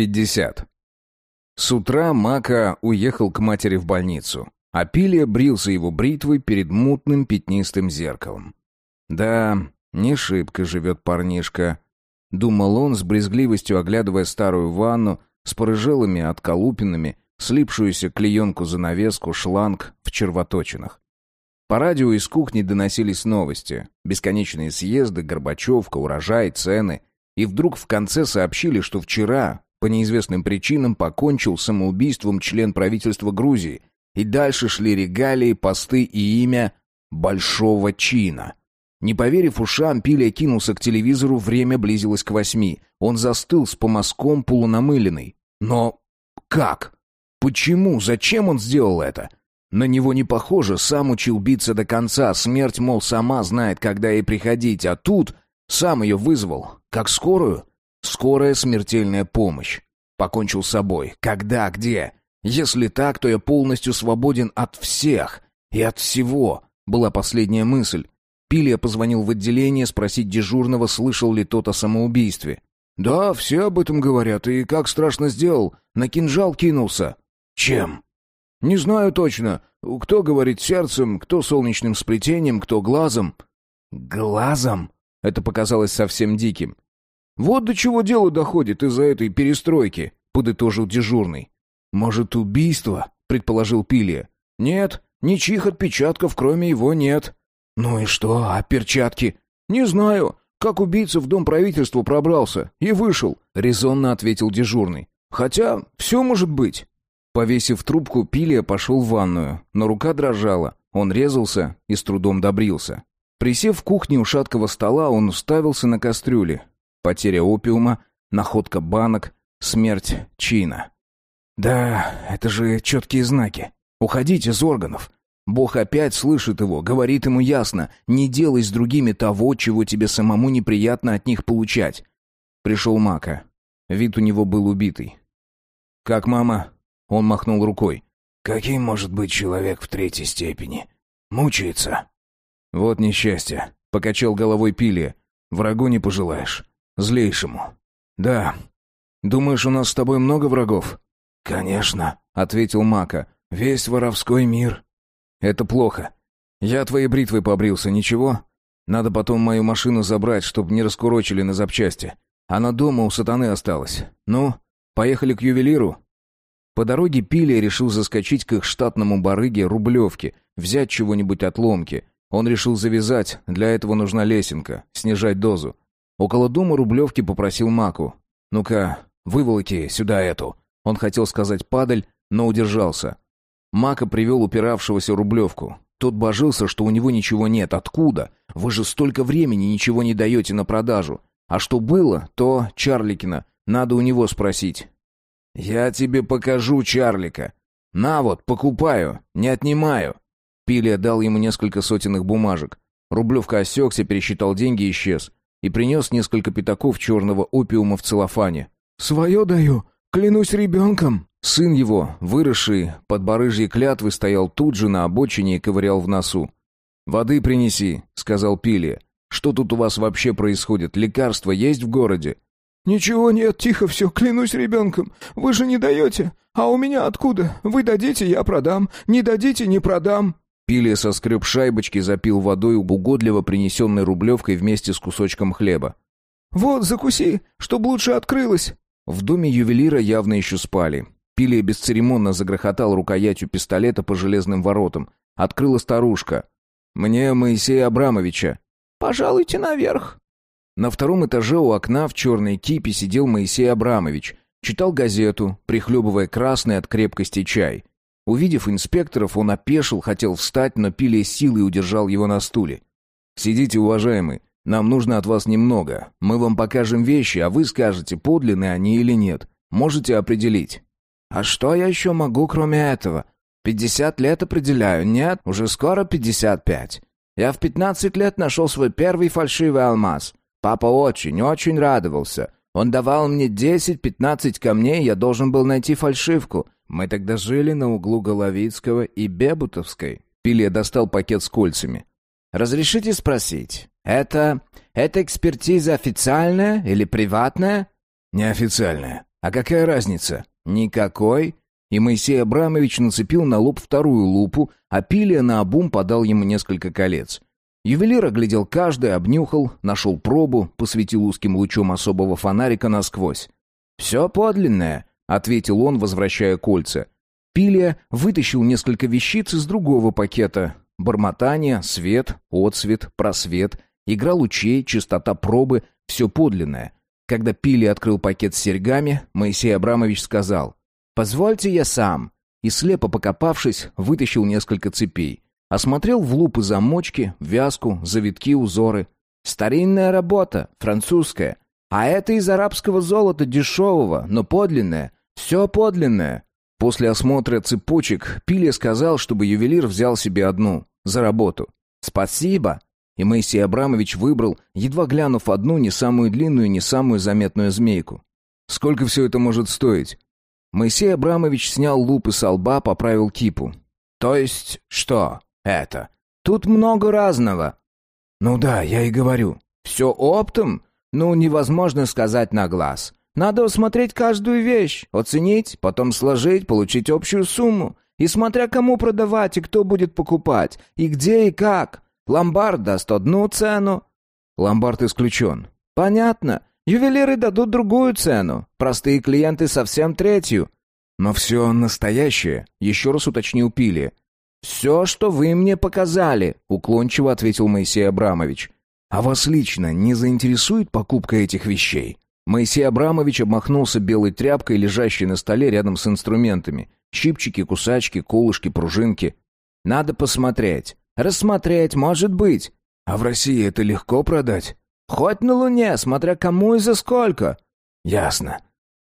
50. С утра Мака уехал к матери в больницу, а Пилия брился его бритвой перед мутным пятнистым зеркалом. Да, не шибко живет парнишка. Думал он с брезгливостью, оглядывая старую ванну с порыжелыми отколупинами, слипшуюся клеенку-занавеску, шланг в червоточинах. По радио из кухни доносились новости. Бесконечные съезды, Горбачевка, урожай, цены. И вдруг в конце сообщили, что вчера по неизвестным причинам покончил самоубийством член правительства Грузии, и дальше шли регалии, посты и имя большого чина. Не поверив ушам, Пиля кинулся к телевизору, время близилось к восьми. Он застыл с помазком полунамыленный. Но как? Почему? Зачем он сделал это? На него не похоже, сам учил биться до конца, смерть, мол, сама знает, когда ей приходить, а тут сам ее вызвал. Как скорую? Скорая смертельная помощь. Покончил с собой. Когда, где? Если так, то я полностью свободен от всех и от всего, была последняя мысль. Пилия позвонил в отделение спросить дежурного, слышал ли тот о самоубийстве. «Да, все об этом говорят, и как страшно сделал. На кинжал кинулся». «Чем?» «Не знаю точно. Кто говорит сердцем, кто солнечным сплетением, кто глазом». «Глазом?» Это показалось совсем диким. «Вот до чего дело доходит из-за этой перестройки», — подытожил дежурный. «Может, убийство?» — предположил Пилия. «Нет, ничьих отпечатков, кроме его, нет». «Ну и что, а перчатки?» «Не знаю. Как убийца в дом правительства пробрался и вышел», — резонно ответил дежурный. «Хотя все может быть». Повесив трубку, Пилия пошел в ванную, но рука дрожала. Он резался и с трудом добрился. Присев в кухне у шаткого стола, он уставился на кастрюле. Потеря опиума, находка банок, смерть Чина. Да, это же четкие знаки. Уходить из органов. Бог опять слышит его, говорит ему ясно, не делай с другими того, чего тебе самому неприятно от них получать. Пришел Мака. Вид у него был убитый. «Как мама?» Он махнул рукой. «Каким может быть человек в третьей степени? Мучается». «Вот несчастье», — покачал головой Пилия. «Врагу не пожелаешь. Злейшему». «Да. Думаешь, у нас с тобой много врагов?» «Конечно», — ответил Мака. «Весь воровской мир». «Это плохо. Я твоей бритвой побрился, ничего? Надо потом мою машину забрать, чтобы не раскурочили на запчасти. Она дома у сатаны осталась. Ну, поехали к ювелиру?» По дороге Пилия решил заскочить к их штатному барыге Рублевке, взять чего-нибудь от ломки. Он решил завязать, для этого нужна лесенка, снижать дозу. Около дома Рублевки попросил Маку. «Ну-ка, выволоки сюда эту». Он хотел сказать «падаль», но удержался. Мака привел упиравшегося Рублевку. Тот божился, что у него ничего нет. Откуда? Вы же столько времени ничего не даете на продажу. А что было, то Чарликина. Надо у него спросить. «Я тебе покажу Чарлика. На вот, покупаю, не отнимаю». Пилия дал ему несколько сотенных бумажек. Рублевка осекся, пересчитал деньги и исчез. И принес несколько пятаков черного опиума в целлофане. «Свое даю, клянусь ребенком». Сын его, выросший под барыжьей клятвы, стоял тут же на обочине и ковырял в носу. «Воды принеси», — сказал Пилия. «Что тут у вас вообще происходит? Лекарства есть в городе?» «Ничего нет, тихо все, клянусь ребенком. Вы же не даете. А у меня откуда? Вы дадите, я продам. Не дадите, не продам». Пилия соскреб шайбочки, запил водой угодливо принесенной рублевкой вместе с кусочком хлеба. «Вот, закуси, чтоб лучше открылось». В доме ювелира явно еще спали. Пилия бесцеремонно загрохотал рукоятью пистолета по железным воротам. Открыла старушка. «Мне Моисея Абрамовича». «Пожалуйте наверх», на втором этаже у окна в черной кипе сидел Моисей Абрамович. Читал газету, прихлебывая красный от крепкости чай. Увидев инспекторов, он опешил, хотел встать, но пили силой удержал его на стуле. «Сидите, уважаемый, нам нужно от вас немного. Мы вам покажем вещи, а вы скажете, подлинны они или нет. Можете определить». «А что я еще могу, кроме этого? Пятьдесят лет определяю, нет? Уже скоро пятьдесят пять. Я в пятнадцать лет нашел свой первый фальшивый алмаз. Папа очень-очень радовался. Он давал мне 10-15 камней, я должен был найти фальшивку. Мы тогда жили на углу Головицкого и Бебутовской. Пилия достал пакет с кольцами. «Разрешите спросить, это... это экспертиза официальная или приватная?» «Неофициальная», А какая разница? Никакой. И Моисей Абрамович нацепил на лоб вторую лупу, а Пилия наобум подал ему несколько колец. Ювелир оглядел каждое, обнюхал, нашел пробу, посветил узким лучом особого фонарика насквозь. «Все подлинное», — ответил он, возвращая кольца. Пилия вытащил несколько вещиц из другого пакета. Бормотание, свет, отсвет, просвет, игра лучей, частота пробы — все подлинное. Когда Пилия открыл пакет с серьгами, Моисей Абрамович сказал «Позвольте я сам». И слепо покопавшись, вытащил несколько цепей. Осмотрел в лупы замочки, вязку, завитки, узоры. Старинная работа, французская. А это из арабского золота дешевого, но подлинное. Все подлинное. После осмотра цепочек Пилия сказал, чтобы ювелир взял себе одну, за работу. «Спасибо!» И Моисей Абрамович выбрал, едва глянув одну, не самую длинную, не самую заметную змейку. «Сколько все это может стоить?» Моисей Абрамович снял лупы со лба, поправил кипу. «То есть что?» Это. Тут много разного». «Ну да, я и говорю. Все оптом? Ну, невозможно сказать на глаз. Надо осмотреть каждую вещь, оценить, потом сложить, получить общую сумму. И смотря кому продавать и кто будет покупать, и где и как. Ломбард даст одну цену». «Ломбард исключен». «Понятно. Ювелиры дадут другую цену. Простые клиенты совсем третью». «Но все настоящее», — еще раз уточнил Пили. «Все, что вы мне показали», — уклончиво ответил Моисей Абрамович. «А вас лично не заинтересует покупка этих вещей?» Моисей Абрамович обмахнулся белой тряпкой, лежащей на столе рядом с инструментами. Щипчики, кусачки, колышки, пружинки. «Надо посмотреть. Рассмотреть, может быть. А в России это легко продать?» «Хоть на Луне, смотря кому и за сколько». «Ясно».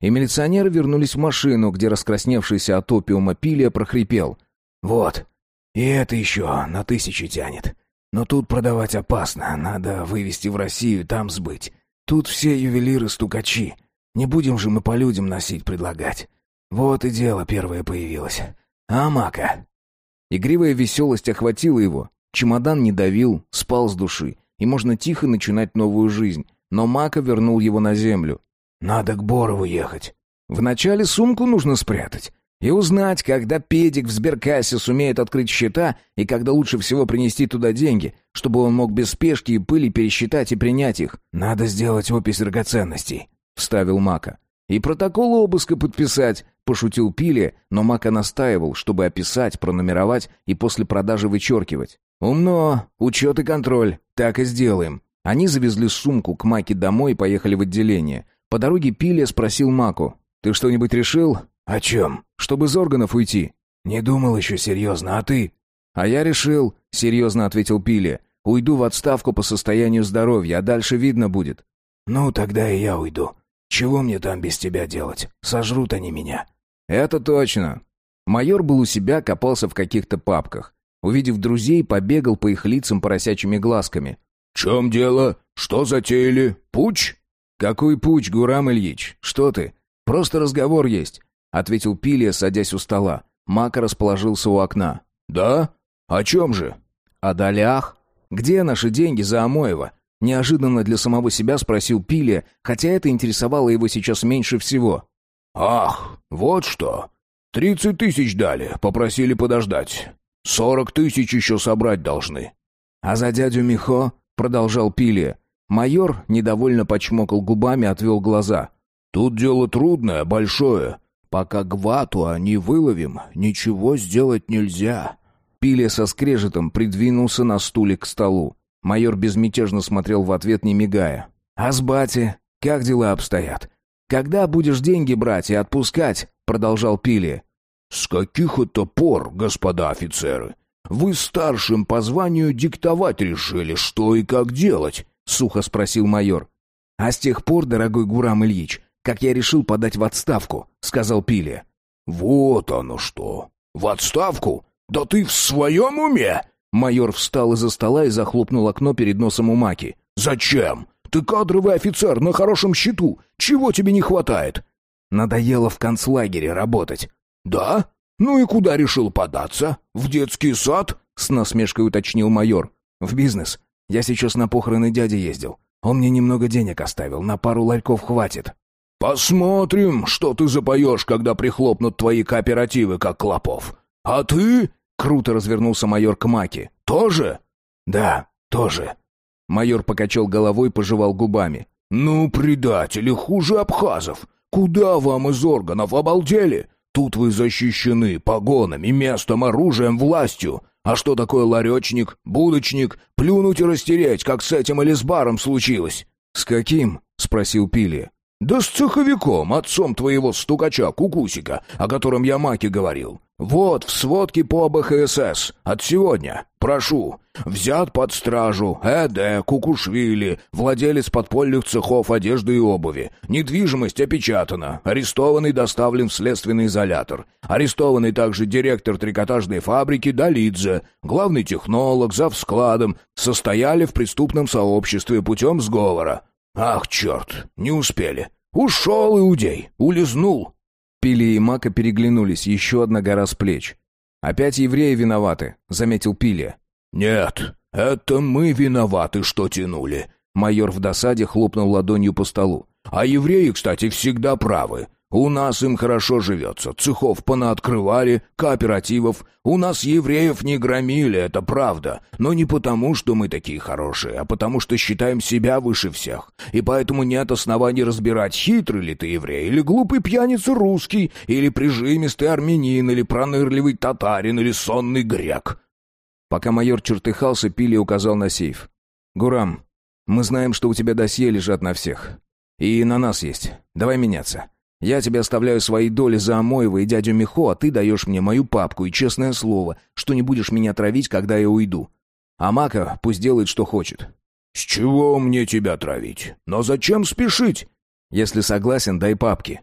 И милиционеры вернулись в машину, где раскрасневшийся от опиума Пилия прохрипел. «Вот, и это еще на тысячи тянет. Но тут продавать опасно, надо вывести в Россию, там сбыть. Тут все ювелиры стукачи. Не будем же мы по людям носить предлагать. Вот и дело первое появилось. А мака? Игривая веселость охватила его. Чемодан не давил, спал с души. И можно тихо начинать новую жизнь. Но Мака вернул его на землю. «Надо к Борову ехать. Вначале сумку нужно спрятать. И узнать, когда Педик в сберкассе сумеет открыть счета и когда лучше всего принести туда деньги, чтобы он мог без спешки и пыли пересчитать и принять их. «Надо сделать опись драгоценностей», — вставил Мака. «И протокол обыска подписать», — пошутил Пили, но Мака настаивал, чтобы описать, пронумеровать и после продажи вычеркивать. «Умно. Учет и контроль. Так и сделаем». Они завезли сумку к Маке домой и поехали в отделение. По дороге Пили спросил Маку. «Ты что-нибудь решил? «О чем? Чтобы из органов уйти?» «Не думал еще серьезно, а ты?» «А я решил», — серьезно ответил Пили. «Уйду в отставку по состоянию здоровья, а дальше видно будет». «Ну, тогда и я уйду. Чего мне там без тебя делать? Сожрут они меня». «Это точно». Майор был у себя, копался в каких-то папках. Увидев друзей, побегал по их лицам поросячьими глазками. «В чем дело? Что затеяли? Пуч?» «Какой пуч, Гурам Ильич? Что ты? Просто разговор есть ответил Пилия, садясь у стола. Мака расположился у окна. «Да? О чем же?» «О долях. Где наши деньги за Амоева?» Неожиданно для самого себя спросил Пилия, хотя это интересовало его сейчас меньше всего. «Ах, вот что. Тридцать тысяч дали, попросили подождать. Сорок тысяч еще собрать должны». «А за дядю Михо?» — продолжал Пилия. Майор недовольно почмокал губами, отвел глаза. «Тут дело трудное, большое. Пока Гватуа не выловим, ничего сделать нельзя». Пиля со скрежетом придвинулся на стуле к столу. Майор безмятежно смотрел в ответ, не мигая. «А с бати? Как дела обстоят? Когда будешь деньги брать и отпускать?» Продолжал Пили. «С каких это пор, господа офицеры? Вы старшим по званию диктовать решили, что и как делать?» Сухо спросил майор. «А с тех пор, дорогой Гурам Ильич, как я решил подать в отставку», — сказал Пили. «Вот оно что! В отставку? Да ты в своем уме?» Майор встал из-за стола и захлопнул окно перед носом у Маки. «Зачем? Ты кадровый офицер на хорошем счету. Чего тебе не хватает?» «Надоело в концлагере работать». «Да? Ну и куда решил податься? В детский сад?» С насмешкой уточнил майор. «В бизнес. Я сейчас на похороны дяди ездил. Он мне немного денег оставил, на пару ларьков хватит». Посмотрим, что ты запоешь, когда прихлопнут твои кооперативы, как клопов. А ты...» — круто развернулся майор к Маке. «Тоже?» «Да, тоже». Майор покачал головой, пожевал губами. «Ну, предатели, хуже абхазов. Куда вам из органов, обалдели? Тут вы защищены погонами, местом, оружием, властью. А что такое ларечник, будочник? Плюнуть и растереть, как с этим или с баром случилось?» «С каким?» — спросил Пили. «Да с цеховиком, отцом твоего стукача, Кукусика, о котором я Маке говорил. Вот, в сводке по БХСС. От сегодня. Прошу. Взят под стражу Эд. Кукушвили, владелец подпольных цехов одежды и обуви. Недвижимость опечатана. Арестованный доставлен в следственный изолятор. Арестованный также директор трикотажной фабрики Долидзе, главный технолог, зав складом. Состояли в преступном сообществе путем сговора. Ах, черт, не успели. Ушел иудей, улизнул. Пили и Мака переглянулись, еще одна гора с плеч. «Опять евреи виноваты», — заметил Пили. «Нет, это мы виноваты, что тянули». Майор в досаде хлопнул ладонью по столу. «А евреи, кстати, всегда правы. У нас им хорошо живется. Цехов понаоткрывали, кооперативов. У нас евреев не громили, это правда. Но не потому, что мы такие хорошие, а потому, что считаем себя выше всех. И поэтому нет оснований разбирать, хитрый ли ты еврей, или глупый пьяница русский, или прижимистый армянин, или пронырливый татарин, или сонный грек». Пока майор чертыхался, Пили указал на сейф. «Гурам, мы знаем, что у тебя досье лежат на всех. И на нас есть. Давай меняться. Я тебе оставляю свои доли за Амоева и дядю Михо, а ты даешь мне мою папку и честное слово, что не будешь меня травить, когда я уйду. А Мака пусть делает, что хочет». «С чего мне тебя травить? Но зачем спешить?» «Если согласен, дай папки».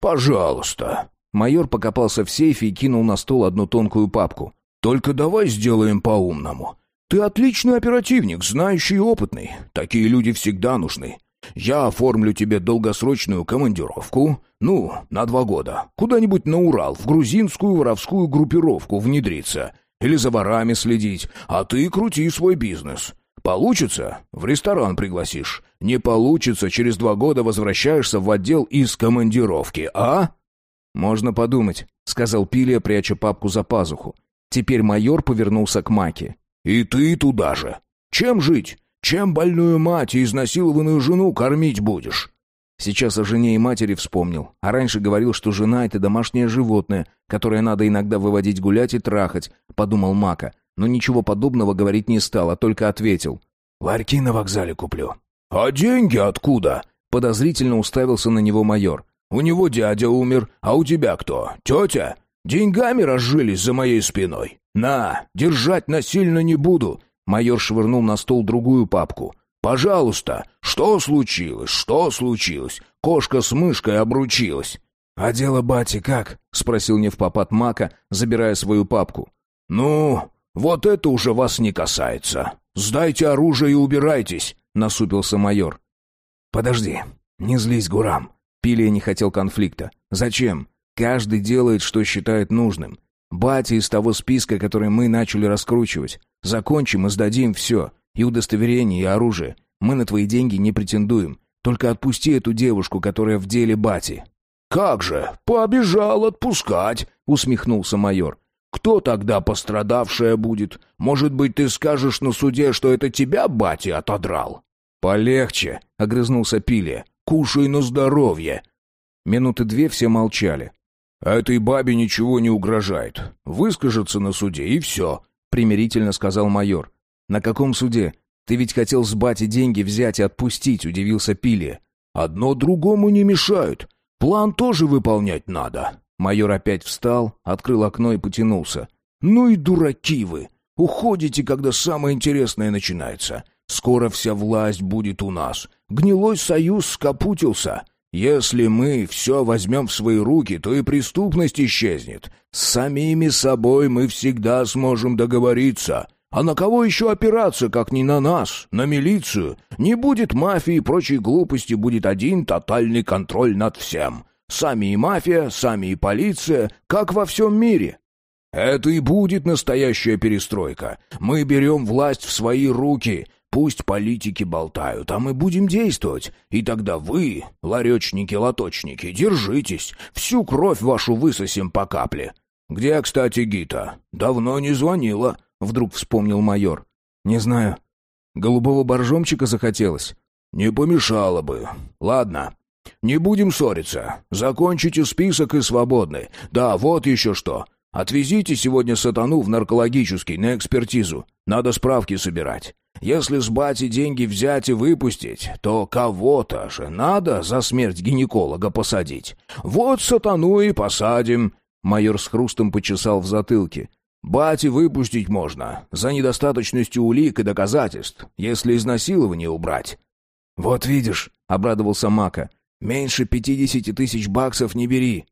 «Пожалуйста». Майор покопался в сейфе и кинул на стол одну тонкую папку. «Только давай сделаем по-умному. Ты отличный оперативник, знающий и опытный. Такие люди всегда нужны. Я оформлю тебе долгосрочную командировку, ну, на два года, куда-нибудь на Урал, в грузинскую воровскую группировку внедриться, или за ворами следить, а ты крути свой бизнес. Получится — в ресторан пригласишь. Не получится — через два года возвращаешься в отдел из командировки, а?» «Можно подумать», — сказал Пилия, пряча папку за пазуху. Теперь майор повернулся к Маке. «И ты туда же. Чем жить? Чем больную мать и изнасилованную жену кормить будешь?» Сейчас о жене и матери вспомнил, а раньше говорил, что жена — это домашнее животное, которое надо иногда выводить гулять и трахать, — подумал Мака. Но ничего подобного говорить не стал, а только ответил. «Ларьки на вокзале куплю». «А деньги откуда?» — подозрительно уставился на него майор. «У него дядя умер, а у тебя кто? Тетя? Деньгами разжились за моей спиной. На, держать насильно не буду. Майор швырнул на стол другую папку. «Пожалуйста, что случилось? Что случилось? Кошка с мышкой обручилась». «А дело бати как?» — спросил невпопад Мака, забирая свою папку. «Ну, вот это уже вас не касается. Сдайте оружие и убирайтесь», — насупился майор. «Подожди, не злись, Гурам». Пилия не хотел конфликта. «Зачем? Каждый делает, что считает нужным. Батя из того списка, который мы начали раскручивать. Закончим и сдадим все. И удостоверение, и оружие. Мы на твои деньги не претендуем. Только отпусти эту девушку, которая в деле бати». «Как же? Пообежал отпускать!» — усмехнулся майор. «Кто тогда пострадавшая будет? Может быть, ты скажешь на суде, что это тебя бати отодрал?» «Полегче», — огрызнулся Пилия. «Кушай на здоровье». Минуты две все молчали. «Этой бабе ничего не угрожает. Выскажется на суде, и все», — примирительно сказал майор. «На каком суде? Ты ведь хотел с бати деньги взять и отпустить», — удивился Пилия. «Одно другому не мешают. План тоже выполнять надо». Майор опять встал, открыл окно и потянулся. «Ну и дураки вы! Уходите, когда самое интересное начинается. Скоро вся власть будет у нас. Гнилой союз скопутился. Если мы все возьмем в свои руки, то и преступность исчезнет. С самими собой мы всегда сможем договориться. А на кого еще опираться, как не на нас, на милицию? Не будет мафии и прочей глупости, будет один тотальный контроль над всем. Сами и мафия, сами и полиция, как во всем мире. Это и будет настоящая перестройка. Мы берем власть в свои руки, Пусть политики болтают, а мы будем действовать. И тогда вы, ларечники-лоточники, держитесь. Всю кровь вашу высосим по капле. Где, кстати, Гита? Давно не звонила, вдруг вспомнил майор. Не знаю. Голубого боржомчика захотелось. Не помешало бы. Ладно, не будем ссориться. Закончите список и свободны. Да, вот еще что. Отвезите сегодня сатану в наркологический на экспертизу. Надо справки собирать. Если с бати деньги взять и выпустить, то кого-то же надо за смерть гинеколога посадить. Вот сатану и посадим. Майор с хрустом почесал в затылке. Бати выпустить можно, за недостаточностью улик и доказательств, если изнасилование убрать. «Вот видишь», — обрадовался Мака, — «меньше пятидесяти тысяч баксов не бери».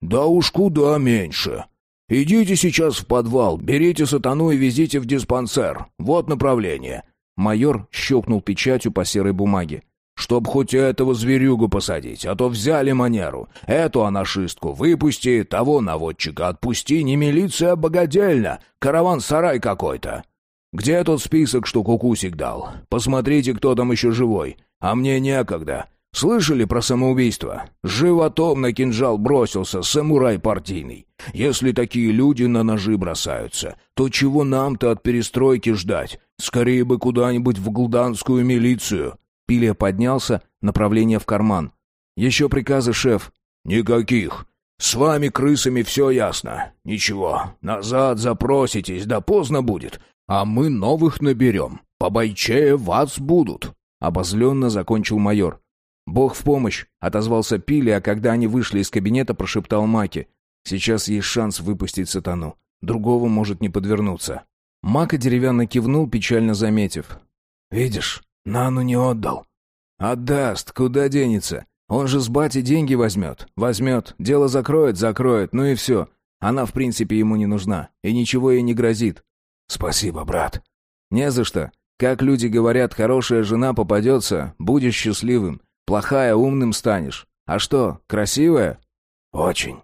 «Да уж куда меньше. Идите сейчас в подвал, берите сатану и везите в диспансер. Вот направление. Майор щелкнул печатью по серой бумаге. «Чтоб хоть этого зверюгу посадить, а то взяли манеру. Эту анашистку выпусти, того наводчика отпусти, не милиция, а богадельня, караван-сарай какой-то. Где тот список, что Кукусик дал? Посмотрите, кто там еще живой. А мне некогда. Слышали про самоубийство? Животом на кинжал бросился самурай партийный. Если такие люди на ножи бросаются, то чего нам-то от перестройки ждать? Скорее бы куда-нибудь в глданскую милицию. Пилия поднялся, направление в карман. Еще приказы, шеф. Никаких. С вами, крысами, все ясно. Ничего, назад запроситесь, да поздно будет. А мы новых наберем. Побойчее вас будут. Обозленно закончил майор. «Бог в помощь!» — отозвался Пили, а когда они вышли из кабинета, прошептал Маки. «Сейчас есть шанс выпустить сатану. Другого может не подвернуться». Мака деревянно кивнул, печально заметив. «Видишь, Нану не отдал». «Отдаст, куда денется? Он же с бати деньги возьмет. Возьмет, дело закроет, закроет, ну и все. Она, в принципе, ему не нужна, и ничего ей не грозит». «Спасибо, брат». «Не за что. Как люди говорят, хорошая жена попадется, будешь счастливым. Плохая умным станешь. А что, красивая? Очень.